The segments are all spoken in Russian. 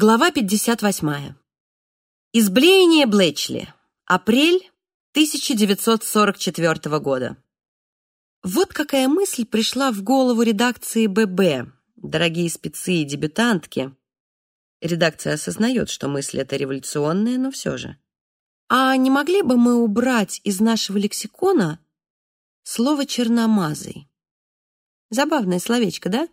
Глава 58. Изблеяние Блэчли. Апрель 1944 года. Вот какая мысль пришла в голову редакции ББ, дорогие спецы и дебютантки. Редакция осознает, что мысль эта революционная, но все же. А не могли бы мы убрать из нашего лексикона слово «черномазый»? Забавное словечко, да?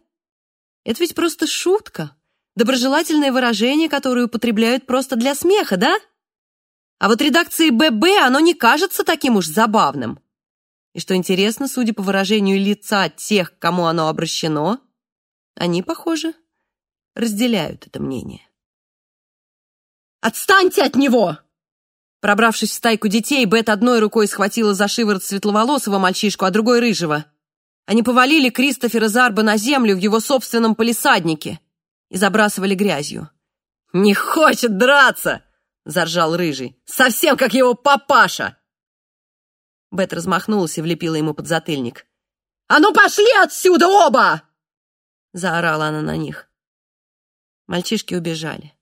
Это ведь просто шутка. Доброжелательное выражение, которое употребляют просто для смеха, да? А вот редакции ББ оно не кажется таким уж забавным. И что интересно, судя по выражению лица тех, к кому оно обращено, они, похоже, разделяют это мнение. «Отстаньте от него!» Пробравшись в стайку детей, Бет одной рукой схватила за шиворот светловолосого мальчишку, а другой — рыжего. Они повалили Кристофера Зарба на землю в его собственном полисаднике и забрасывали грязью. «Не хочет драться!» — заржал Рыжий. «Совсем как его папаша!» Бет размахнулась и влепила ему под затыльник. «А ну пошли отсюда оба!» Заорала она на них. Мальчишки убежали.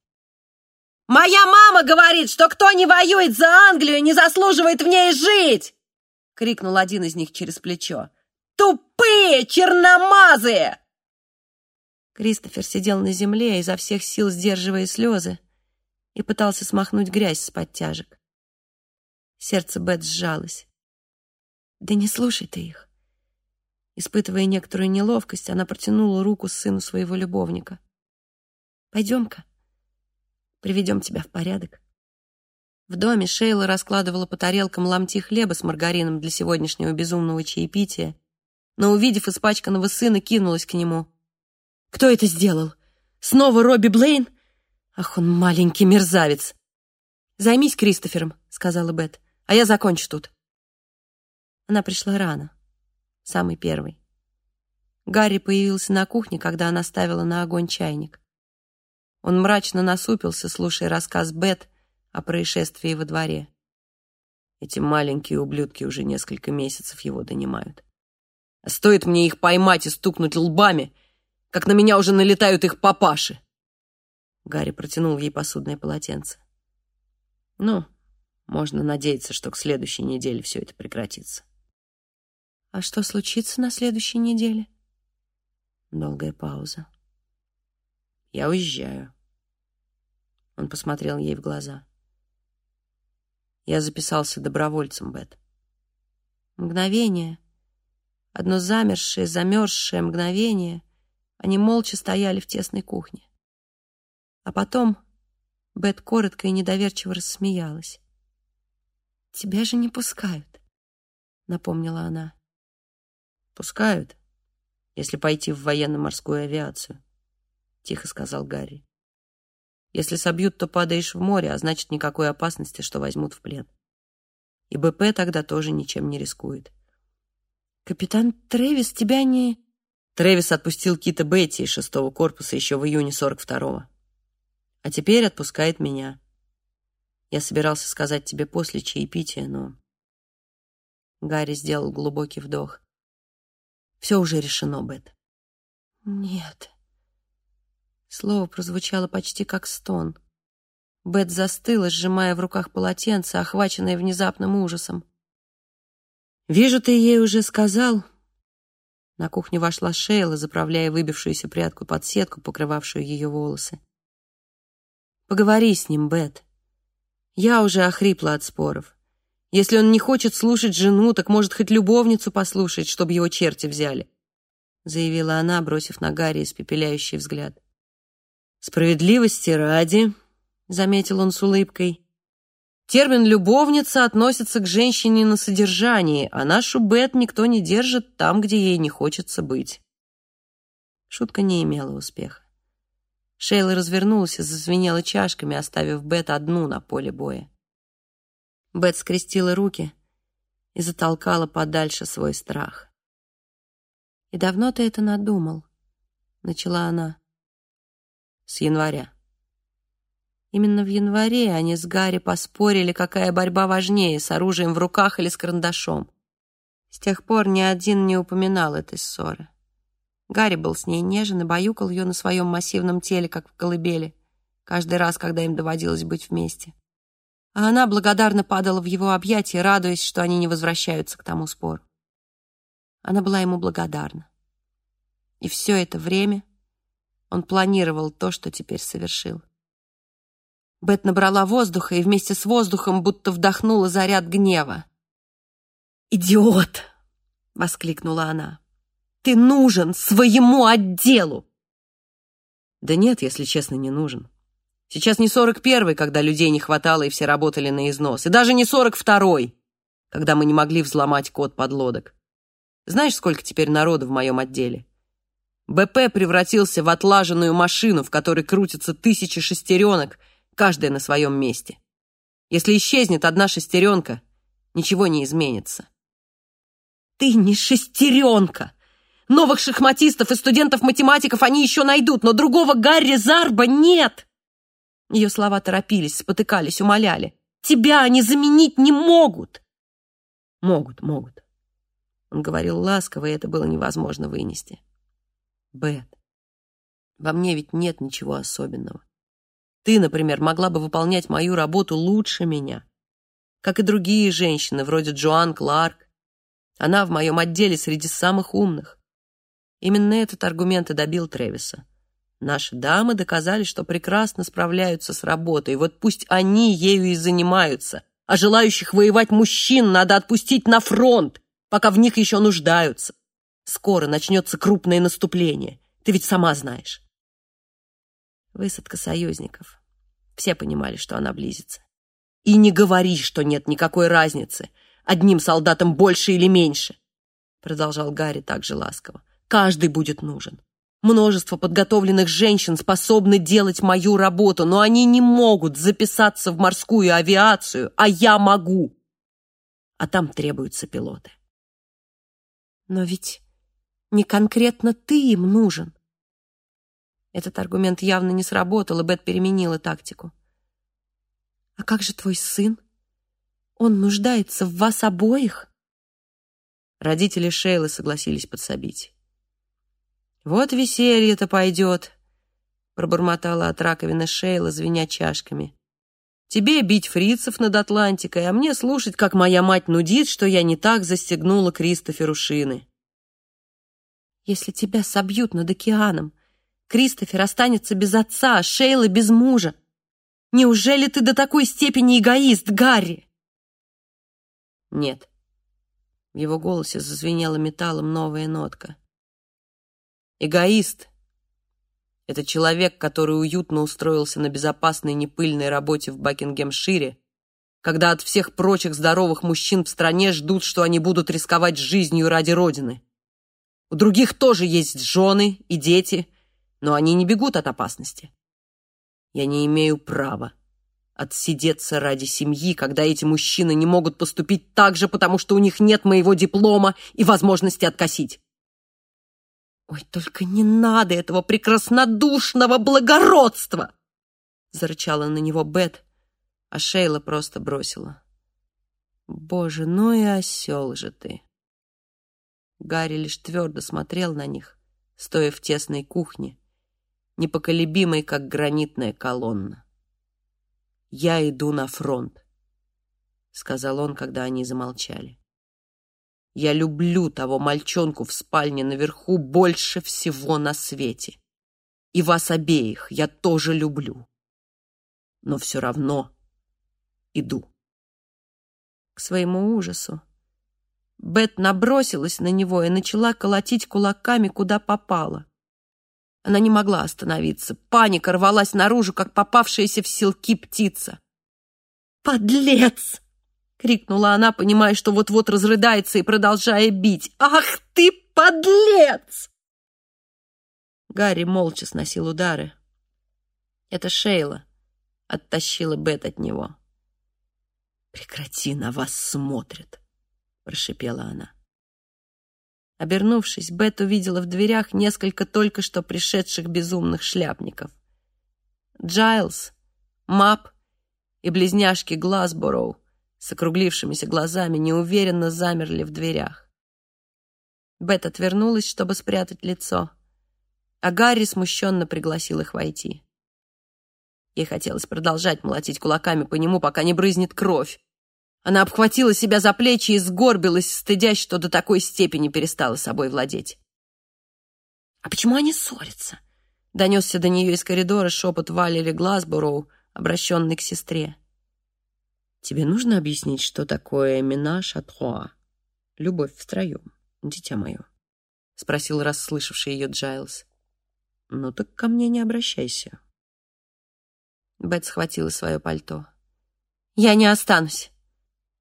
«Моя мама говорит, что кто не воюет за Англию, не заслуживает в ней жить!» — крикнул один из них через плечо. «Тупые черномазые!» Кристофер сидел на земле, изо всех сил сдерживая слезы, и пытался смахнуть грязь с подтяжек. Сердце Бет сжалось. «Да не слушай ты их!» Испытывая некоторую неловкость, она протянула руку сыну своего любовника. «Пойдем-ка, приведем тебя в порядок». В доме Шейла раскладывала по тарелкам ломти хлеба с маргарином для сегодняшнего безумного чаепития, но, увидев испачканного сына, кинулась к нему. Кто это сделал? Снова Робби Блейн? Ах, он маленький мерзавец. Займись Кристофером, сказала Бет, а я закончу тут. Она пришла рано, самый первый. Гарри появился на кухне, когда она ставила на огонь чайник. Он мрачно насупился, слушая рассказ Бет о происшествии во дворе. Эти маленькие ублюдки уже несколько месяцев его донимают. А стоит мне их поймать и стукнуть лбами, как на меня уже налетают их папаши. Гарри протянул ей посудное полотенце. Ну, можно надеяться, что к следующей неделе все это прекратится. А что случится на следующей неделе? Долгая пауза. Я уезжаю. Он посмотрел ей в глаза. Я записался добровольцем, Бет. Мгновение, одно замершее, замерзшее мгновение — они молча стояли в тесной кухне. А потом Бет коротко и недоверчиво рассмеялась. «Тебя же не пускают», — напомнила она. «Пускают, если пойти в военно-морскую авиацию», — тихо сказал Гарри. «Если собьют, то падаешь в море, а значит, никакой опасности, что возьмут в плен. И БП тогда тоже ничем не рискует». «Капитан Трэвис тебя не...» Трэвис отпустил Кита Бетти из шестого корпуса еще в июне 42-го. А теперь отпускает меня. Я собирался сказать тебе после чаепития, но... Гарри сделал глубокий вдох. Все уже решено, Бет. Нет. Слово прозвучало почти как стон. Бет застыла, сжимая в руках полотенце, охваченное внезапным ужасом. «Вижу, ты ей уже сказал», на кухню вошла Шейла, заправляя выбившуюся прядку под сетку, покрывавшую ее волосы. «Поговори с ним, Бет. Я уже охрипла от споров. Если он не хочет слушать жену, так может хоть любовницу послушать, чтобы его черти взяли», заявила она, бросив на Гарри испепеляющий взгляд. «Справедливости ради», — заметил он с улыбкой, Термин «любовница» относится к женщине на содержании, а нашу Бет никто не держит там, где ей не хочется быть. Шутка не имела успеха. Шейла развернулась и зазвенела чашками, оставив Бет одну на поле боя. Бет скрестила руки и затолкала подальше свой страх. «И давно ты это надумал?» — начала она. «С января». Именно в январе они с Гарри поспорили, какая борьба важнее, с оружием в руках или с карандашом. С тех пор ни один не упоминал этой ссоры. Гарри был с ней нежен и баюкал ее на своем массивном теле, как в колыбели. каждый раз, когда им доводилось быть вместе. А она благодарно падала в его объятия, радуясь, что они не возвращаются к тому спору. Она была ему благодарна. И все это время он планировал то, что теперь совершил. Бет набрала воздуха и вместе с воздухом будто вдохнула заряд гнева. «Идиот!» — воскликнула она. «Ты нужен своему отделу!» Да нет, если честно, не нужен. Сейчас не сорок первый, когда людей не хватало и все работали на износ, и даже не сорок второй, когда мы не могли взломать код подлодок. Знаешь, сколько теперь народу в моем отделе? БП превратился в отлаженную машину, в которой крутятся тысячи шестеренок, каждая на своем месте. Если исчезнет одна шестеренка, ничего не изменится. Ты не шестеренка! Новых шахматистов и студентов-математиков они еще найдут, но другого Гарри Зарба нет! Ее слова торопились, спотыкались, умоляли. Тебя они заменить не могут! Могут, могут. Он говорил ласково, и это было невозможно вынести. Бет, во мне ведь нет ничего особенного. Ты, например, могла бы выполнять мою работу лучше меня. Как и другие женщины, вроде Джоан Кларк. Она в моем отделе среди самых умных. Именно этот аргумент и добил Тревиса. Наши дамы доказали, что прекрасно справляются с работой, вот пусть они ею и занимаются, а желающих воевать мужчин надо отпустить на фронт, пока в них еще нуждаются. Скоро начнется крупное наступление. Ты ведь сама знаешь. Высадка союзников. Все понимали, что она близится. И не говори, что нет никакой разницы. Одним солдатам больше или меньше. Продолжал Гарри так же ласково. Каждый будет нужен. Множество подготовленных женщин способны делать мою работу, но они не могут записаться в морскую авиацию, а я могу. А там требуются пилоты. Но ведь не конкретно ты им нужен. Этот аргумент явно не сработал, и Бет переменила тактику. «А как же твой сын? Он нуждается в вас обоих?» Родители Шейлы согласились подсобить. «Вот веселье-то пойдет», — пробормотала от раковины Шейла, звеня чашками. «Тебе бить фрицев над Атлантикой, а мне слушать, как моя мать нудит, что я не так застегнула Кристоферу шины». Если тебя собьют над океаном, Кристофер останется без отца, а Шейла без мужа. Неужели ты до такой степени эгоист, Гарри? Нет. В его голосе зазвенела металлом новая нотка. Эгоист — это человек, который уютно устроился на безопасной непыльной работе в Бакингемшире, когда от всех прочих здоровых мужчин в стране ждут, что они будут рисковать жизнью ради Родины. У других тоже есть жены и дети, но они не бегут от опасности. Я не имею права отсидеться ради семьи, когда эти мужчины не могут поступить так же, потому что у них нет моего диплома и возможности откосить. «Ой, только не надо этого прекраснодушного благородства!» Зарычала на него Бет, а Шейла просто бросила. «Боже, ну и осел же ты!» Гарри лишь твердо смотрел на них, стоя в тесной кухне, непоколебимой, как гранитная колонна. «Я иду на фронт», — сказал он, когда они замолчали. «Я люблю того мальчонку в спальне наверху больше всего на свете. И вас обеих я тоже люблю. Но все равно иду». К своему ужасу Бет набросилась на него и начала колотить кулаками, куда попало. Она не могла остановиться. Паника рвалась наружу, как попавшаяся в селки птица. «Подлец!» — крикнула она, понимая, что вот-вот разрыдается и продолжая бить. «Ах ты, подлец!» Гарри молча сносил удары. Это Шейла оттащила Бет от него. «Прекрати, на вас смотрят!» — прошипела она. Обернувшись, Бет увидела в дверях несколько только что пришедших безумных шляпников. Джайлз, Мап и близняшки Глазбороу с округлившимися глазами неуверенно замерли в дверях. Бет отвернулась, чтобы спрятать лицо, а Гарри смущенно пригласил их войти. Ей хотелось продолжать молотить кулаками по нему, пока не брызнет кровь. Она обхватила себя за плечи и сгорбилась, стыдясь, что до такой степени перестала собой владеть. «А почему они ссорятся?» Донесся до нее из коридора шепот Валери Глазбороу, обращенный к сестре. «Тебе нужно объяснить, что такое à trois? Любовь втроем, дитя мое?» — спросил расслышавший ее Джайлз. «Ну так ко мне не обращайся». Бет схватила свое пальто. «Я не останусь».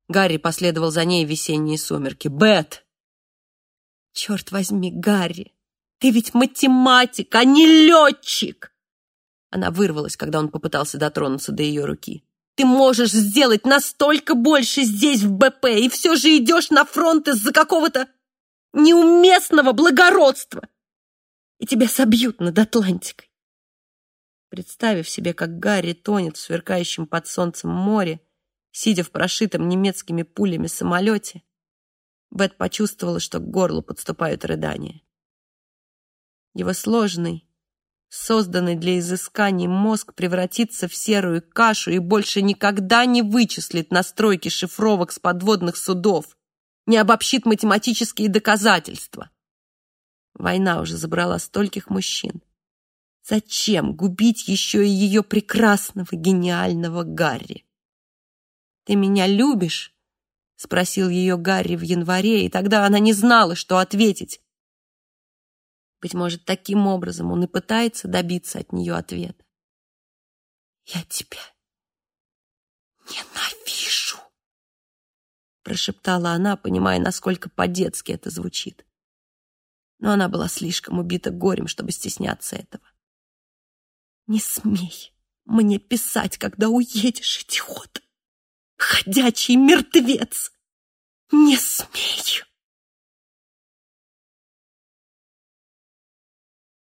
Гарри последовал за ней в весенние сумерки. «Бет!» «Черт возьми, Гарри, ты ведь математик, а не летчик!» Она вырвалась, когда он попытался дотронуться до ее руки. «Ты можешь сделать настолько больше здесь, в БП, и все же идешь на фронт из-за какого-то неуместного благородства, и тебя собьют над Атлантикой. Представив себе, как Гарри тонет в сверкающем под солнцем море, сидя в прошитом немецкими пулями самолете, Бет почувствовала, что к горлу подступают рыдания. Его сложный, созданный для изысканий мозг превратится в серую кашу и больше никогда не вычислит настройки шифровок с подводных судов, не обобщит математические доказательства. Война уже забрала стольких мужчин. Зачем губить еще и ее прекрасного, гениального Гарри? «Ты меня любишь?» — спросил ее Гарри в январе, и тогда она не знала, что ответить. Быть может, таким образом он и пытается добиться от нее ответа. «Я тебя ненавижу!» прошептала она, понимая, насколько по-детски это звучит. Но она была слишком убита горем, чтобы стесняться этого. «Не смей мне писать, когда уедешь, идиот! ходячий мертвец! Не смей!